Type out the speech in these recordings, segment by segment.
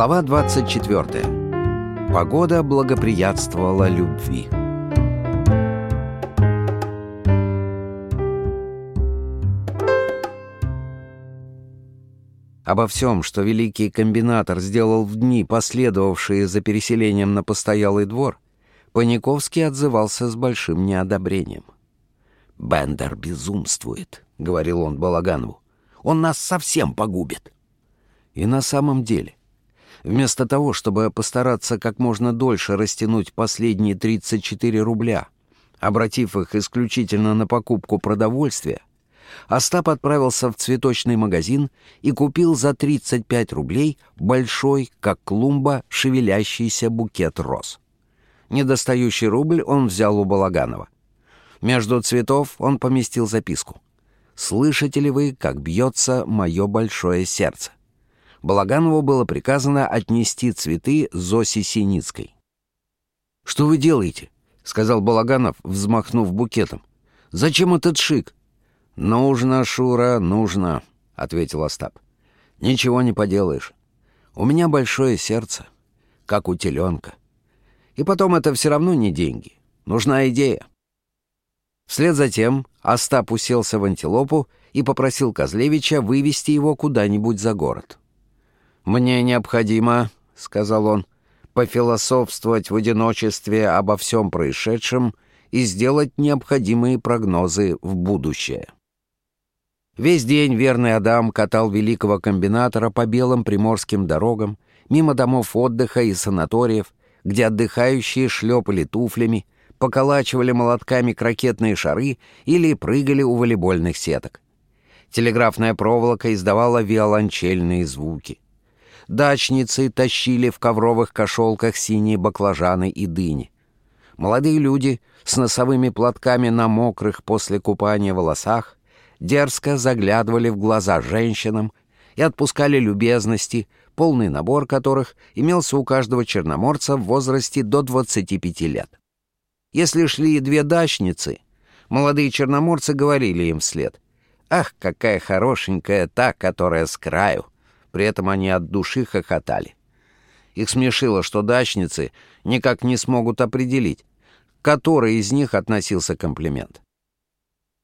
Глава 24. Погода благоприятствовала любви. Обо всем, что великий комбинатор сделал в дни, последовавшие за переселением на постоялый двор, Паниковский отзывался с большим неодобрением. «Бендер безумствует», — говорил он Балаганову. «Он нас совсем погубит». И на самом деле, вместо того, чтобы постараться как можно дольше растянуть последние 34 рубля, обратив их исключительно на покупку продовольствия, Остап отправился в цветочный магазин и купил за 35 рублей большой, как клумба, шевелящийся букет роз. Недостающий рубль он взял у Балаганова. Между цветов он поместил записку. «Слышите ли вы, как бьется мое большое сердце?» Балаганову было приказано отнести цветы Зосе Синицкой. «Что вы делаете?» — сказал Балаганов, взмахнув букетом. «Зачем этот шик?» «Нужно, Шура, нужно», — ответил Остап. «Ничего не поделаешь. У меня большое сердце, как у теленка. И потом это все равно не деньги. Нужна идея». Вслед за тем Остап уселся в антилопу и попросил Козлевича вывести его куда-нибудь за город. «Мне необходимо», — сказал он, — «пофилософствовать в одиночестве обо всем происшедшем и сделать необходимые прогнозы в будущее». Весь день верный Адам катал великого комбинатора по белым приморским дорогам, мимо домов отдыха и санаториев, где отдыхающие шлепали туфлями, поколачивали молотками крокетные шары или прыгали у волейбольных сеток. Телеграфная проволока издавала виолончельные звуки. Дачницы тащили в ковровых кошелках синие баклажаны и дыни. Молодые люди с носовыми платками на мокрых после купания волосах дерзко заглядывали в глаза женщинам и отпускали любезности, полный набор которых имелся у каждого черноморца в возрасте до 25 лет. Если шли две дачницы, молодые черноморцы говорили им вслед «Ах, какая хорошенькая та, которая с краю!» При этом они от души хохотали. Их смешило, что дачницы никак не смогут определить, который из них относился комплимент.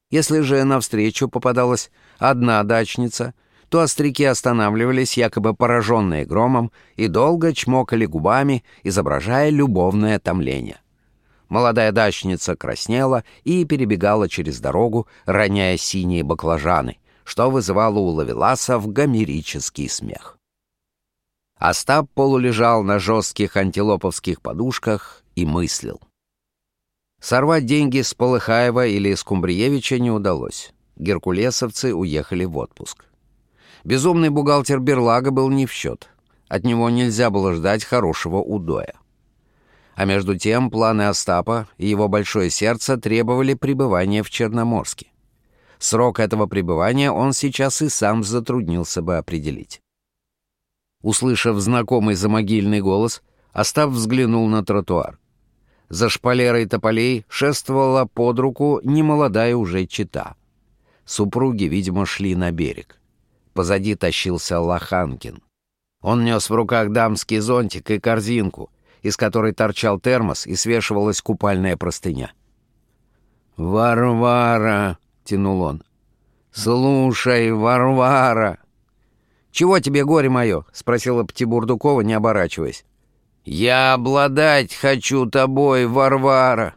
Если же навстречу попадалась одна дачница, то остряки останавливались, якобы пораженные громом, и долго чмокали губами, изображая любовное томление. Молодая дачница краснела и перебегала через дорогу, роняя синие баклажаны — что вызывало у Лавеласов гомерический смех. Остап полулежал на жестких антилоповских подушках и мыслил. Сорвать деньги с Полыхаева или с не удалось. Геркулесовцы уехали в отпуск. Безумный бухгалтер Берлага был не в счет. От него нельзя было ждать хорошего удоя. А между тем планы Остапа и его большое сердце требовали пребывания в Черноморске. Срок этого пребывания он сейчас и сам затруднился бы определить. Услышав знакомый замогильный голос, Остап взглянул на тротуар. За шпалерой тополей шествовала под руку немолодая уже чита. Супруги, видимо, шли на берег. Позади тащился Лоханкин. Он нес в руках дамский зонтик и корзинку, из которой торчал термос и свешивалась купальная простыня. «Варвара!» Тянул он. «Слушай, Варвара!» «Чего тебе, горе мое?» — спросила Птибурдукова, не оборачиваясь. «Я обладать хочу тобой, Варвара!»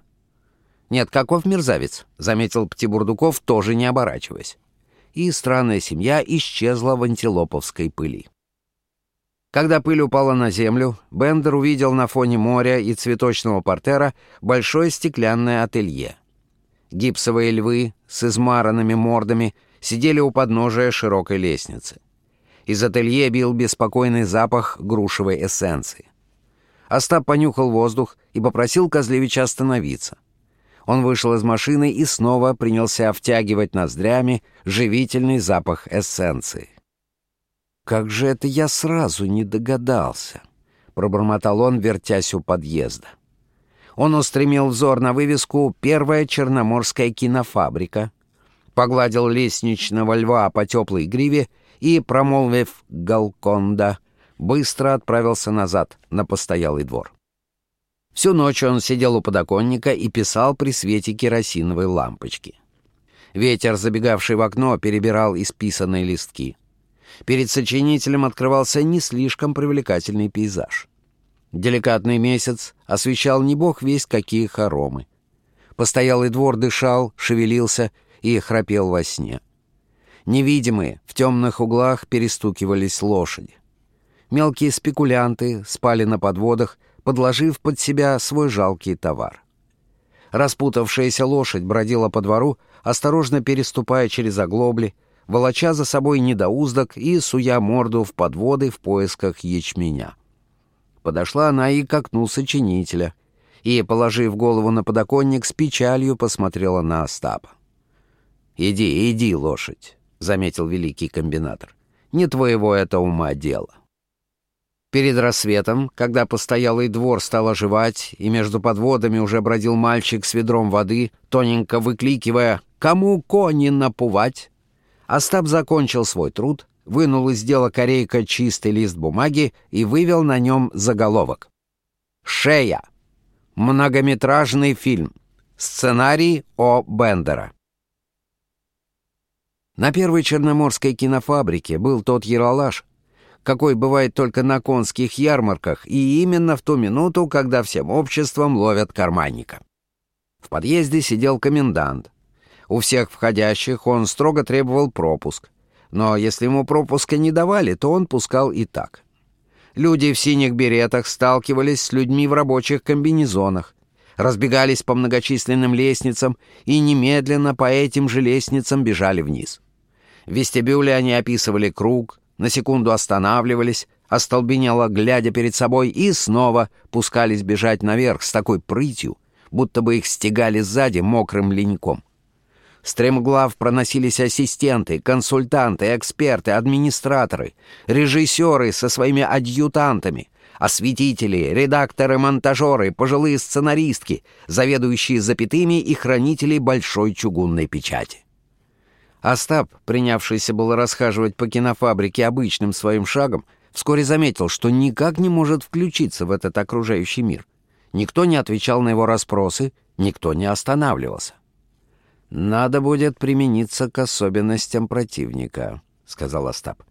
«Нет, каков мерзавец!» — заметил Птибурдуков, тоже не оборачиваясь. И странная семья исчезла в антилоповской пыли. Когда пыль упала на землю, Бендер увидел на фоне моря и цветочного портера большое стеклянное ателье. Гипсовые львы с измаранными мордами сидели у подножия широкой лестницы. Из ателье бил беспокойный запах грушевой эссенции. Остап понюхал воздух и попросил Козлевича остановиться. Он вышел из машины и снова принялся втягивать ноздрями живительный запах эссенции. «Как же это я сразу не догадался!» — пробормотал он, вертясь у подъезда. Он устремил взор на вывеску «Первая черноморская кинофабрика», погладил лестничного льва по теплой гриве и, промолвив «Галконда», быстро отправился назад на постоялый двор. Всю ночь он сидел у подоконника и писал при свете керосиновой лампочки. Ветер, забегавший в окно, перебирал исписанные листки. Перед сочинителем открывался не слишком привлекательный пейзаж. Деликатный месяц освещал не бог весть какие хоромы. Постоялый двор дышал, шевелился и храпел во сне. Невидимые в темных углах перестукивались лошади. Мелкие спекулянты спали на подводах, подложив под себя свой жалкий товар. Распутавшаяся лошадь бродила по двору, осторожно переступая через оглобли, волоча за собой недоуздок и суя морду в подводы в поисках ячменя. Подошла она и к окну сочинителя, и, положив голову на подоконник, с печалью посмотрела на Остапа. «Иди, иди, лошадь», — заметил великий комбинатор. «Не твоего это ума дело». Перед рассветом, когда постоялый двор стал оживать, и между подводами уже бродил мальчик с ведром воды, тоненько выкликивая «Кому кони напувать?», Остап закончил свой труд, вынул из дела корейка чистый лист бумаги и вывел на нем заголовок. «Шея. Многометражный фильм. Сценарий О. Бендера». На первой черноморской кинофабрике был тот яролаж, какой бывает только на конских ярмарках, и именно в ту минуту, когда всем обществом ловят карманника. В подъезде сидел комендант. У всех входящих он строго требовал пропуск, но если ему пропуска не давали, то он пускал и так. Люди в синих беретах сталкивались с людьми в рабочих комбинезонах, разбегались по многочисленным лестницам и немедленно по этим же лестницам бежали вниз. В вестибюле они описывали круг, на секунду останавливались, остолбенело, глядя перед собой, и снова пускались бежать наверх с такой прытью, будто бы их стегали сзади мокрым леньком. Стремглав проносились ассистенты, консультанты, эксперты, администраторы, режиссеры со своими адъютантами, осветители, редакторы-монтажеры, пожилые сценаристки, заведующие запятыми и хранители большой чугунной печати. Остап, принявшийся было расхаживать по кинофабрике обычным своим шагом, вскоре заметил, что никак не может включиться в этот окружающий мир. Никто не отвечал на его расспросы, никто не останавливался. «Надо будет примениться к особенностям противника», — сказал Остап.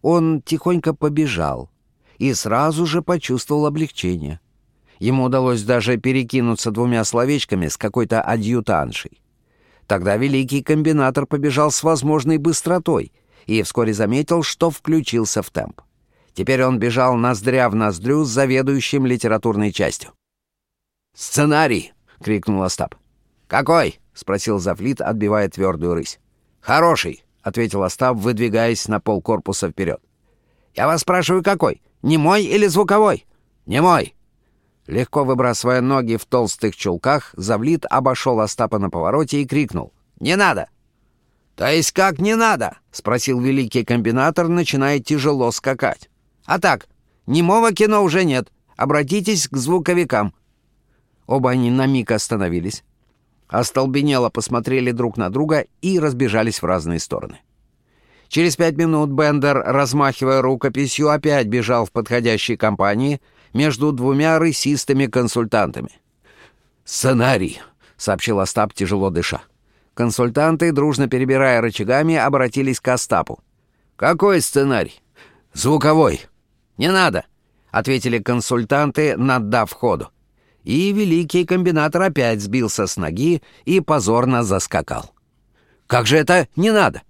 Он тихонько побежал и сразу же почувствовал облегчение. Ему удалось даже перекинуться двумя словечками с какой-то адъютаншей. Тогда великий комбинатор побежал с возможной быстротой и вскоре заметил, что включился в темп. Теперь он бежал ноздря в ноздрю с заведующим литературной частью. «Сценарий!» — крикнул Остап. «Какой?» — спросил Завлит, отбивая твердую рысь. «Хороший!» — ответил Остап, выдвигаясь на пол корпуса вперед. «Я вас спрашиваю, какой? Немой или звуковой?» «Немой!» Легко выбрасывая ноги в толстых чулках, Завлит обошел Остапа на повороте и крикнул. «Не надо!» «То есть как не надо?» — спросил великий комбинатор, начиная тяжело скакать. «А так, немого кино уже нет. Обратитесь к звуковикам». Оба они на миг остановились, остолбенело посмотрели друг на друга и разбежались в разные стороны. Через пять минут Бендер, размахивая рукописью, опять бежал в подходящей компании — между двумя рысистыми консультантами. «Сценарий», — сообщил Остап, тяжело дыша. Консультанты, дружно перебирая рычагами, обратились к Остапу. «Какой сценарий?» «Звуковой». «Не надо», — ответили консультанты, наддав ходу. И великий комбинатор опять сбился с ноги и позорно заскакал. «Как же это не надо?»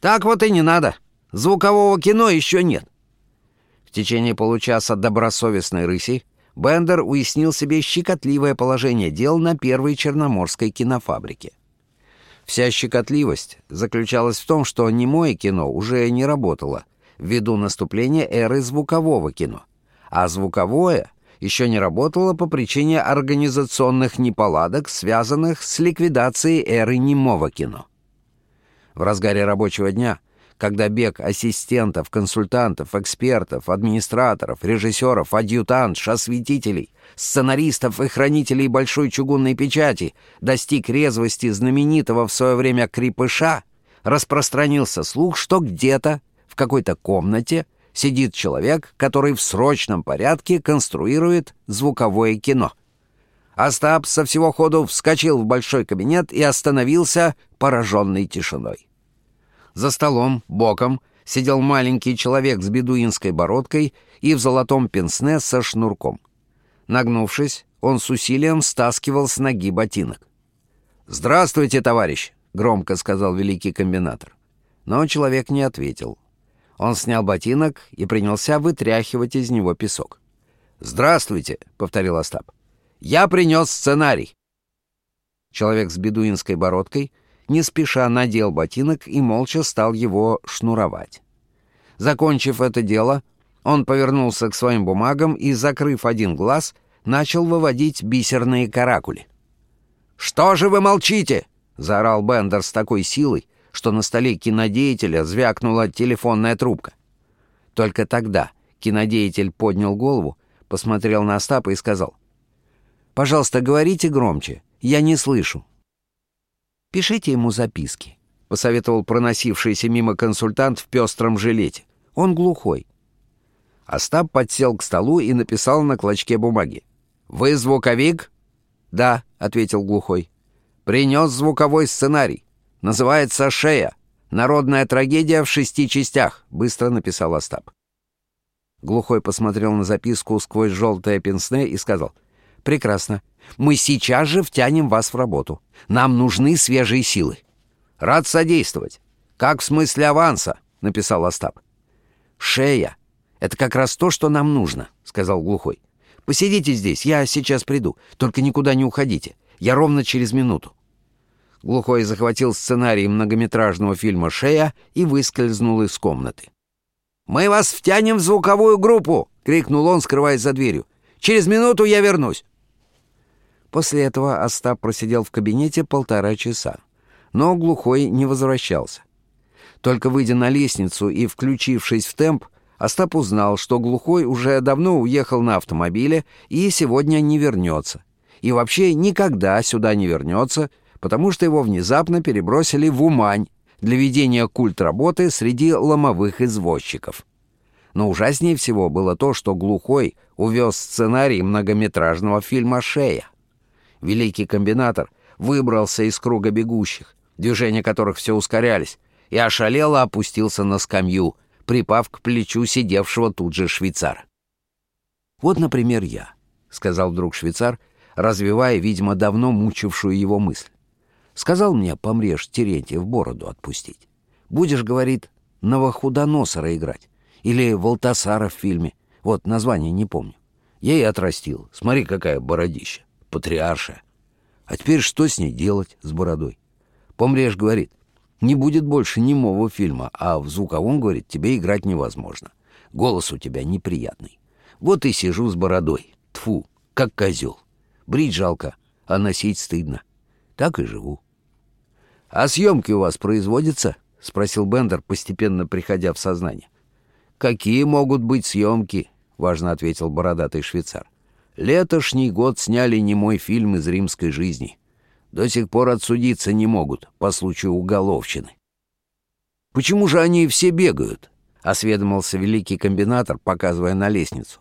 «Так вот и не надо. Звукового кино еще нет. В течение получаса добросовестной рыси Бендер уяснил себе щекотливое положение дел на первой черноморской кинофабрике. Вся щекотливость заключалась в том, что немое кино уже не работало ввиду наступления эры звукового кино, а звуковое еще не работало по причине организационных неполадок, связанных с ликвидацией эры немого кино. В разгаре рабочего дня – когда бег ассистентов, консультантов, экспертов, администраторов, режиссеров, адъютантш, осветителей, сценаристов и хранителей большой чугунной печати достиг резвости знаменитого в свое время крепыша, распространился слух, что где-то в какой-то комнате сидит человек, который в срочном порядке конструирует звуковое кино. Остап со всего ходу вскочил в большой кабинет и остановился, пораженный тишиной. За столом, боком, сидел маленький человек с бедуинской бородкой и в золотом пенсне со шнурком. Нагнувшись, он с усилием стаскивал с ноги ботинок. «Здравствуйте, товарищ!» — громко сказал великий комбинатор. Но человек не ответил. Он снял ботинок и принялся вытряхивать из него песок. «Здравствуйте!» — повторил Остап. «Я принес сценарий!» Человек с бедуинской бородкой не спеша надел ботинок и молча стал его шнуровать. Закончив это дело, он повернулся к своим бумагам и, закрыв один глаз, начал выводить бисерные каракули. «Что же вы молчите?» — заорал Бендер с такой силой, что на столе кинодеятеля звякнула телефонная трубка. Только тогда кинодеятель поднял голову, посмотрел на Остапа и сказал, «Пожалуйста, говорите громче, я не слышу». «Пишите ему записки», — посоветовал проносившийся мимо консультант в пестром жилете. «Он глухой». Остап подсел к столу и написал на клочке бумаги. «Вы звуковик?» «Да», — ответил глухой. «Принес звуковой сценарий. Называется «Шея». Народная трагедия в шести частях», — быстро написал Остап. Глухой посмотрел на записку сквозь желтое пенсне и сказал, «Прекрасно. Мы сейчас же втянем вас в работу. Нам нужны свежие силы». «Рад содействовать. Как в смысле аванса?» — написал Остап. «Шея. Это как раз то, что нам нужно», — сказал Глухой. «Посидите здесь, я сейчас приду. Только никуда не уходите. Я ровно через минуту». Глухой захватил сценарий многометражного фильма «Шея» и выскользнул из комнаты. «Мы вас втянем в звуковую группу!» — крикнул он, скрываясь за дверью. «Через минуту я вернусь!» После этого Остап просидел в кабинете полтора часа. Но глухой не возвращался. Только выйдя на лестницу и включившись в темп, Остап узнал, что глухой уже давно уехал на автомобиле и сегодня не вернется. И вообще никогда сюда не вернется, потому что его внезапно перебросили в Умань для ведения культ работы среди ломовых извозчиков. Но ужаснее всего было то, что глухой увез сценарий многометражного фильма «Шея». Великий комбинатор выбрался из круга бегущих, движения которых все ускорялись, и ошалело опустился на скамью, припав к плечу сидевшего тут же швейцара. «Вот, например, я», — сказал вдруг швейцар, развивая, видимо, давно мучившую его мысль. Сказал мне, помрешь, Терентьев бороду отпустить. Будешь, говорит, Новохудоносора играть. Или Волтасара в фильме. Вот, название не помню. Я и отрастил. Смотри, какая бородища. Патриарша. А теперь что с ней делать, с бородой? Помрешь, говорит, не будет больше немого фильма, а в звуковом, говорит, тебе играть невозможно. Голос у тебя неприятный. Вот и сижу с бородой. Тфу, как козел. Брить жалко, а носить стыдно так и живу. «А съемки у вас производятся?» — спросил Бендер, постепенно приходя в сознание. «Какие могут быть съемки?» — важно ответил бородатый швейцар. «Летошний год сняли немой фильм из римской жизни. До сих пор отсудиться не могут по случаю уголовщины». «Почему же они все бегают?» — осведомился великий комбинатор, показывая на лестницу.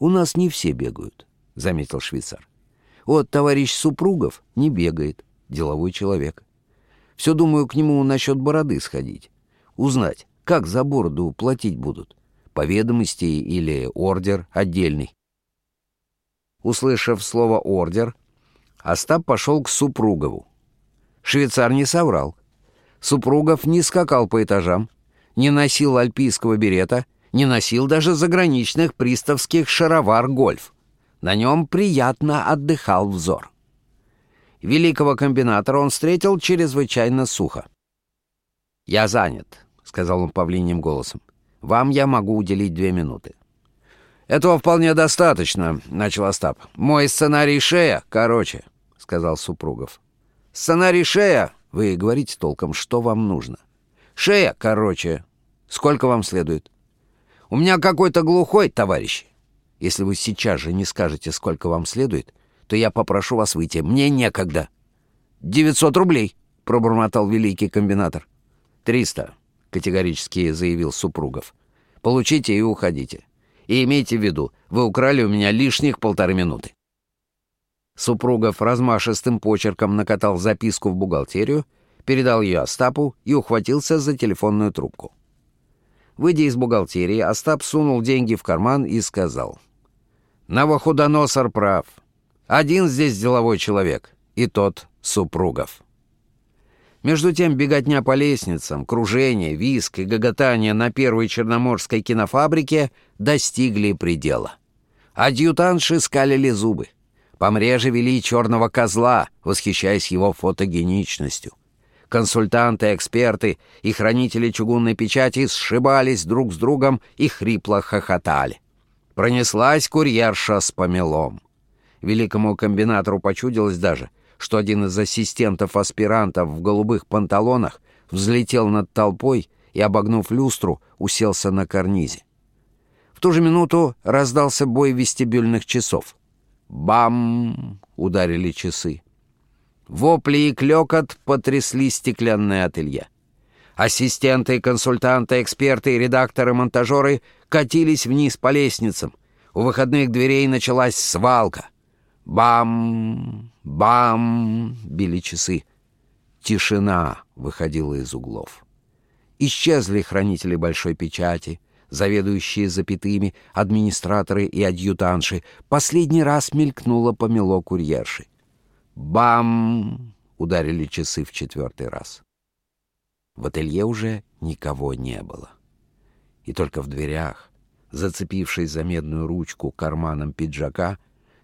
«У нас не все бегают», — заметил швейцар. «Вот товарищ Супругов не бегает, деловой человек. Все думаю к нему насчет бороды сходить. Узнать, как за бороду платить будут. По ведомости или ордер отдельный. Услышав слово «ордер», Остап пошел к Супругову. Швейцар не соврал. Супругов не скакал по этажам, не носил альпийского берета, не носил даже заграничных приставских шаровар-гольф. На нем приятно отдыхал взор. Великого комбинатора он встретил чрезвычайно сухо. «Я занят», — сказал он павлиним голосом. «Вам я могу уделить две минуты». «Этого вполне достаточно», — начал Остап. «Мой сценарий «Шея» короче», — сказал Супругов. «Сценарий «Шея» — вы говорите толком, что вам нужно. «Шея» короче. Сколько вам следует?» «У меня какой-то глухой, товарищ. Если вы сейчас же не скажете, сколько вам следует, то я попрошу вас выйти. Мне некогда». «Девятьсот рублей», — пробормотал великий комбинатор. «Триста», — категорически заявил Супругов. Получите и уходите. И имейте в виду, вы украли у меня лишних полторы минуты». Супругов размашистым почерком накатал записку в бухгалтерию, передал ее Остапу и ухватился за телефонную трубку. Выйдя из бухгалтерии, Остап сунул деньги в карман и сказал. «Новохудоносор прав. Один здесь деловой человек, и тот Супругов». Между тем беготня по лестницам, кружение, виск и гоготание на первой черноморской кинофабрике достигли предела. Адъютанши скалили зубы. Помреже вели черного козла, восхищаясь его фотогеничностью. Консультанты, эксперты и хранители чугунной печати сшибались друг с другом и хрипло хохотали. Пронеслась курьерша с помелом. Великому комбинатору почудилось даже, что один из ассистентов-аспирантов в голубых панталонах взлетел над толпой и, обогнув люстру, уселся на карнизе. В ту же минуту раздался бой вестибюльных часов — Бам! Ударили часы. Вопли и клёкот потрясли стеклянное ателье. Ассистенты, консультанты, эксперты и редакторы-монтажеры катились вниз по лестницам. У выходных дверей началась свалка. Бам! Бам! Били часы. Тишина выходила из углов. Исчезли хранители большой печати — заведующие запятыми, администраторы и адъютанши, последний раз мелькнуло помело курьерши. Бам! Ударили часы в четвертый раз. В ателье уже никого не было. И только в дверях, зацепившись за медную ручку карманом пиджака,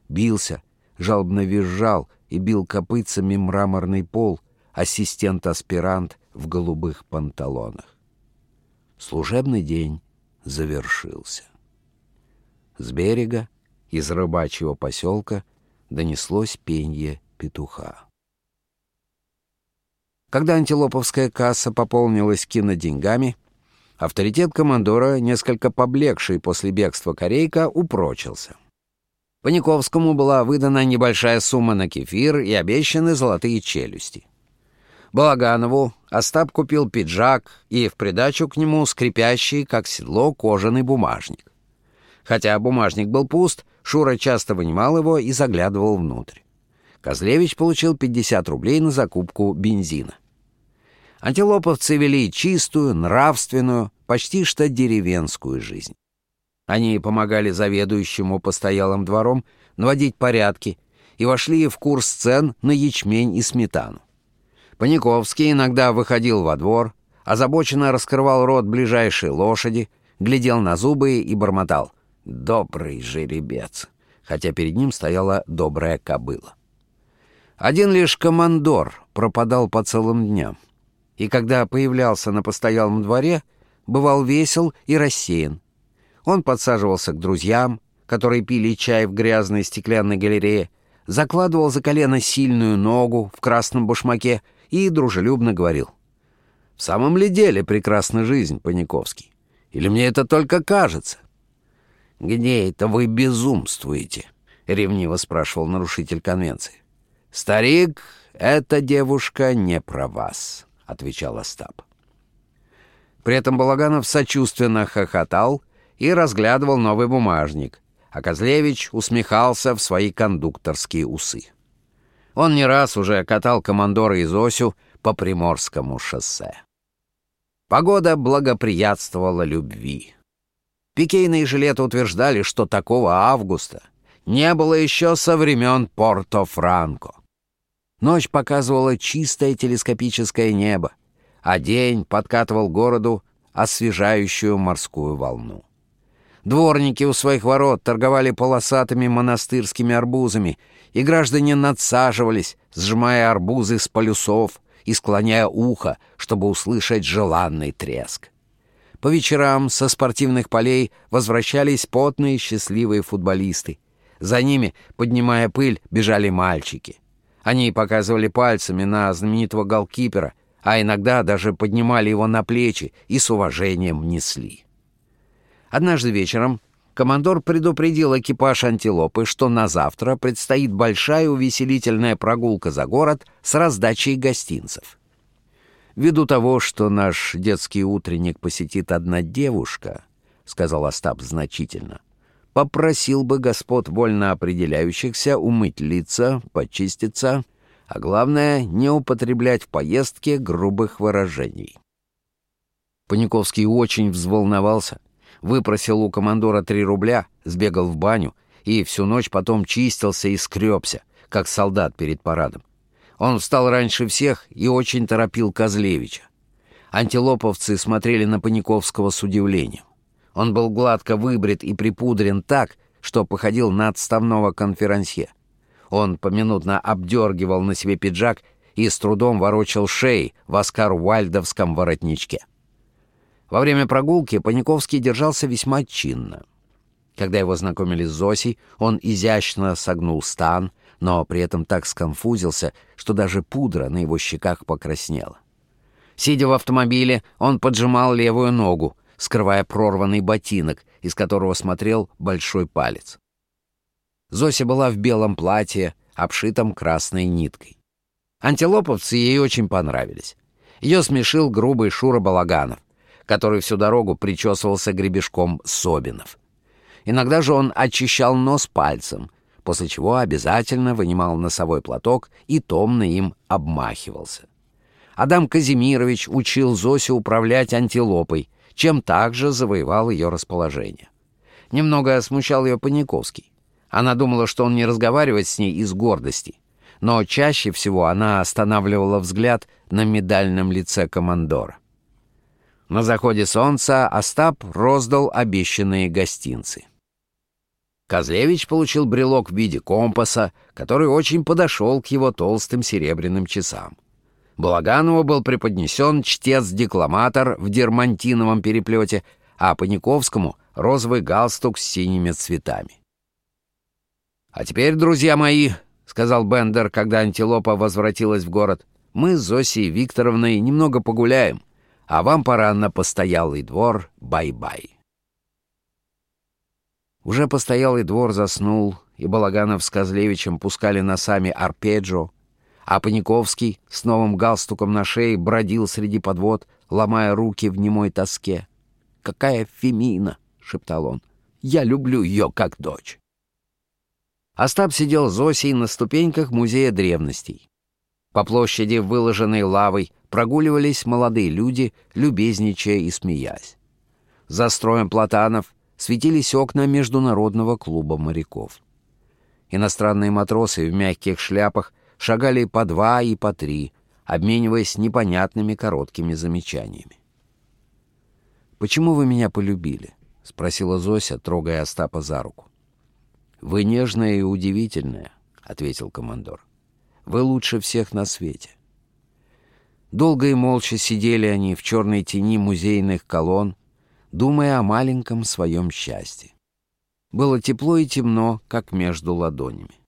бился, жалобно визжал и бил копытцами мраморный пол ассистент-аспирант в голубых панталонах. Служебный день завершился. С берега, из рыбачьего поселка, донеслось пенье петуха. Когда антилоповская касса пополнилась киноденьгами, авторитет командора, несколько поблекший после бегства корейка, упрочился. Паниковскому была выдана небольшая сумма на кефир и обещаны золотые челюсти. Балаганову Остап купил пиджак и в придачу к нему скрипящий, как седло, кожаный бумажник. Хотя бумажник был пуст, Шура часто вынимал его и заглядывал внутрь. Козлевич получил 50 рублей на закупку бензина. Антилоповцы вели чистую, нравственную, почти что деревенскую жизнь. Они помогали заведующему постоялым двором наводить порядки и вошли в курс цен на ячмень и сметану. Паниковский иногда выходил во двор, озабоченно раскрывал рот ближайшей лошади, глядел на зубы и бормотал «Добрый жеребец», хотя перед ним стояла добрая кобыла. Один лишь командор пропадал по целым дням, и когда появлялся на постоялом дворе, бывал весел и рассеян. Он подсаживался к друзьям, которые пили чай в грязной стеклянной галерее, закладывал за колено сильную ногу в красном башмаке и дружелюбно говорил. «В самом ли деле прекрасна жизнь, Паниковский? Или мне это только кажется?» «Где это вы безумствуете?» — ревниво спрашивал нарушитель конвенции. «Старик, эта девушка не про вас», — отвечал Остап. При этом Балаганов сочувственно хохотал и разглядывал новый бумажник, а Козлевич усмехался в свои кондукторские усы. Он не раз уже катал командора и Зосю по Приморскому шоссе. Погода благоприятствовала любви. Пикейные жилеты утверждали, что такого августа не было еще со времен Порто-Франко. Ночь показывала чистое телескопическое небо, а день подкатывал городу освежающую морскую волну. Дворники у своих ворот торговали полосатыми монастырскими арбузами, и граждане надсаживались, сжимая арбузы с полюсов и склоняя ухо, чтобы услышать желанный треск. По вечерам со спортивных полей возвращались потные счастливые футболисты. За ними, поднимая пыль, бежали мальчики. Они показывали пальцами на знаменитого голкипера, а иногда даже поднимали его на плечи и с уважением несли. Однажды вечером командор предупредил экипаж «Антилопы», что на завтра предстоит большая увеселительная прогулка за город с раздачей гостинцев. Ввиду того, что наш детский утренник посетит одна девушка, сказал Остап значительно. «Попросил бы господ вольно определяющихся умыть лица, почиститься, а главное, не употреблять в поездке грубых выражений». Паниковский очень взволновался, выпросил у командора три рубля, сбегал в баню и всю ночь потом чистился и скребся, как солдат перед парадом. Он встал раньше всех и очень торопил Козлевича. Антилоповцы смотрели на Паниковского с удивлением. Он был гладко выбрит и припудрен так, что походил на отставного конферансье. Он поминутно обдергивал на себе пиджак и с трудом ворочал шеи в Оскар-Уальдовском воротничке. Во время прогулки Паниковский держался весьма чинно. Когда его знакомили с Зосей, он изящно согнул стан, но при этом так сконфузился, что даже пудра на его щеках покраснела. Сидя в автомобиле, он поджимал левую ногу, скрывая прорванный ботинок, из которого смотрел большой палец. Зося была в белом платье, обшитом красной ниткой. Антилоповцы ей очень понравились. Ее смешил грубый Шура Балаганов, который всю дорогу причесывался гребешком Собинов. Иногда же он очищал нос пальцем, после чего обязательно вынимал носовой платок и томно им обмахивался. Адам Казимирович учил Зосю управлять антилопой, чем также завоевал ее расположение. Немного смущал ее Паниковский. Она думала, что он не разговаривает с ней из гордости, но чаще всего она останавливала взгляд на медальном лице командора. На заходе солнца Остап роздал обещанные гостинцы. Козлевич получил брелок в виде компаса, который очень подошел к его толстым серебряным часам. Балаганову был преподнесен чтец-декламатор в дермантиновом переплете, а Паниковскому — розовый галстук с синими цветами. «А теперь, друзья мои», — сказал Бендер, когда антилопа возвратилась в город, — «мы с Зосей Викторовной немного погуляем, а вам пора на постоялый двор. Бай-бай». Уже постоялый двор заснул, и Балаганов с Козлевичем пускали носами арпеджио, а Паниковский с новым галстуком на шее бродил среди подвод, ломая руки в немой тоске. «Какая Фемина!» — шептал он. «Я люблю ее как дочь». Остап сидел с Зосей на ступеньках музея древностей. По площади, выложенной лавой, прогуливались молодые люди, любезничая и смеясь. За строем платанов светились окна Международного клуба моряков. Иностранные матросы в мягких шляпах шагали по два и по три, обмениваясь непонятными короткими замечаниями. «Почему вы меня полюбили?» — спросила Зося, трогая Остапа за руку. «Вы нежная и удивительная», — ответил командор. «Вы лучше всех на свете». Долго и молча сидели они в черной тени музейных колонн, думая о маленьком своем счастье. Было тепло и темно, как между ладонями.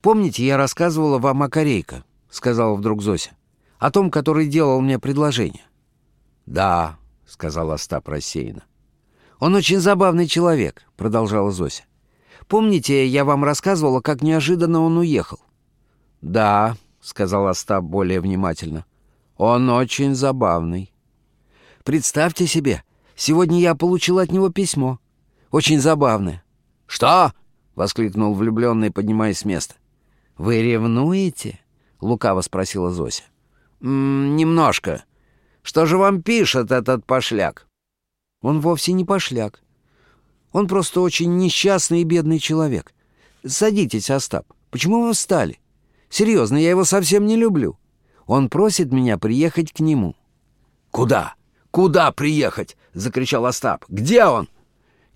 «Помните, я рассказывала вам о Корейко?» — сказала вдруг Зося. «О том, который делал мне предложение». «Да», — сказал Остап рассеянно. «Он очень забавный человек», — продолжала Зося. «Помните, я вам рассказывала, как неожиданно он уехал?» «Да», — сказал Остап более внимательно. «Он очень забавный». «Представьте себе, Сегодня я получил от него письмо. Очень забавное». «Что?» — воскликнул влюбленный, поднимаясь с места. «Вы ревнуете?» — лукаво спросила Зося. «М -м, «Немножко. Что же вам пишет этот пошляк?» «Он вовсе не пошляк. Он просто очень несчастный и бедный человек. Садитесь, Остап. Почему вы встали? Серьезно, я его совсем не люблю. Он просит меня приехать к нему». «Куда?» «Куда приехать?» — закричал Остап. «Где он?»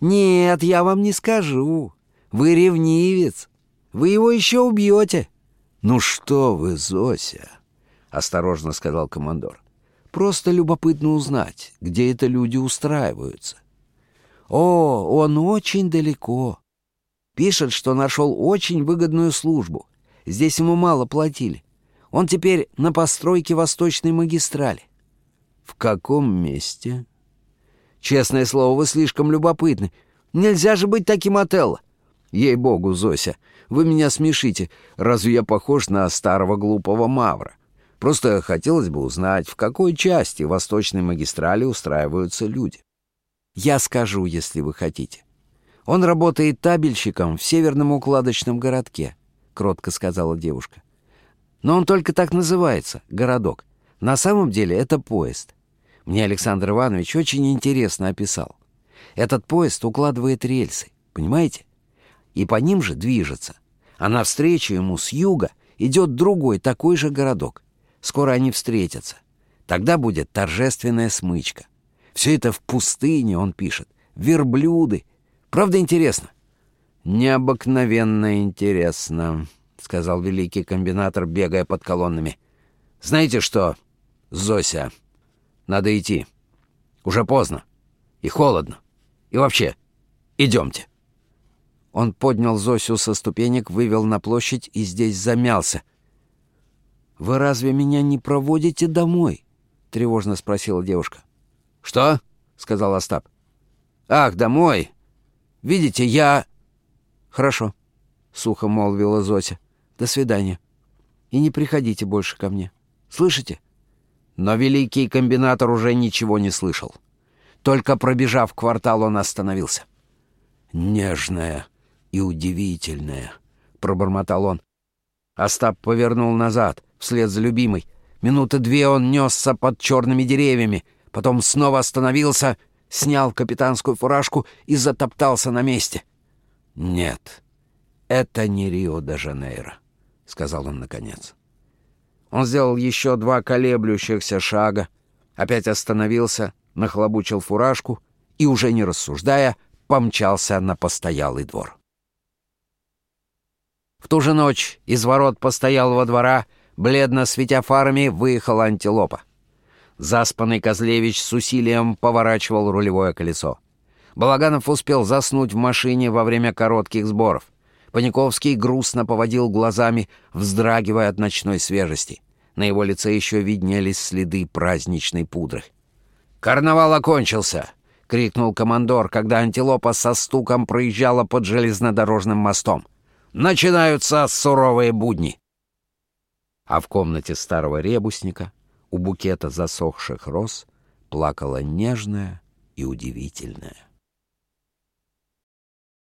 «Нет, я вам не скажу. Вы ревнивец. Вы его еще убьете». «Ну что вы, Зося?» — осторожно сказал командор. «Просто любопытно узнать, где это люди устраиваются». «О, он очень далеко. Пишет, что нашел очень выгодную службу. Здесь ему мало платили. Он теперь на постройке Восточной магистрали. «В каком месте?» «Честное слово, вы слишком любопытны. Нельзя же быть таким Отелло!» «Ей-богу, Зося, вы меня смешите. Разве я похож на старого глупого мавра? Просто хотелось бы узнать, в какой части восточной магистрали устраиваются люди». Я скажу, если вы хотите. Он работает табельщиком в северном укладочном городке, кротко сказала девушка. Но он только так называется, городок. На самом деле это поезд. Мне Александр Иванович очень интересно описал. Этот поезд укладывает рельсы, понимаете? И по ним же движется. А навстречу ему с юга идет другой такой же городок. Скоро они встретятся. Тогда будет торжественная смычка. Все это в пустыне, он пишет. Верблюды. Правда интересно? «Необыкновенно интересно», — сказал великий комбинатор, бегая под колоннами. «Знаете что, Зося, надо идти. Уже поздно. И холодно. И вообще, идемте». Он поднял Зосю со ступенек, вывел на площадь и здесь замялся. «Вы разве меня не проводите домой?» — тревожно спросила девушка. «Что?» — сказал Остап. «Ах, домой! Видите, я...» «Хорошо», — сухо молвила Зося. «До свидания. И не приходите больше ко мне. Слышите?» Но великий комбинатор уже ничего не слышал. Только пробежав квартал, он остановился. «Нежная и удивительная», — пробормотал он. Остап повернул назад, вслед за любимой. Минуты две он несся под черными деревьями, потом снова остановился, снял капитанскую фуражку и затоптался на месте. «Нет, это не Рио-де-Жанейро», — сказал он наконец. Он сделал еще два колеблющихся шага, опять остановился, нахлобучил фуражку и, уже не рассуждая, помчался на постоялый двор. В ту же ночь из ворот постоялого двора, бледно светя фарами, выехала антилопа. Заспанный Козлевич с усилием поворачивал рулевое колесо. Балаганов успел заснуть в машине во время коротких сборов. Паниковский грустно поводил глазами, вздрагивая от ночной свежести. На его лице еще виднелись следы праздничной пудры. «Карнавал окончился!» — крикнул командор, когда антилопа со стуком проезжала под железнодорожным мостом. «Начинаются суровые будни!» А в комнате старого ребусника у букета засохших роз плакала нежная и удивительная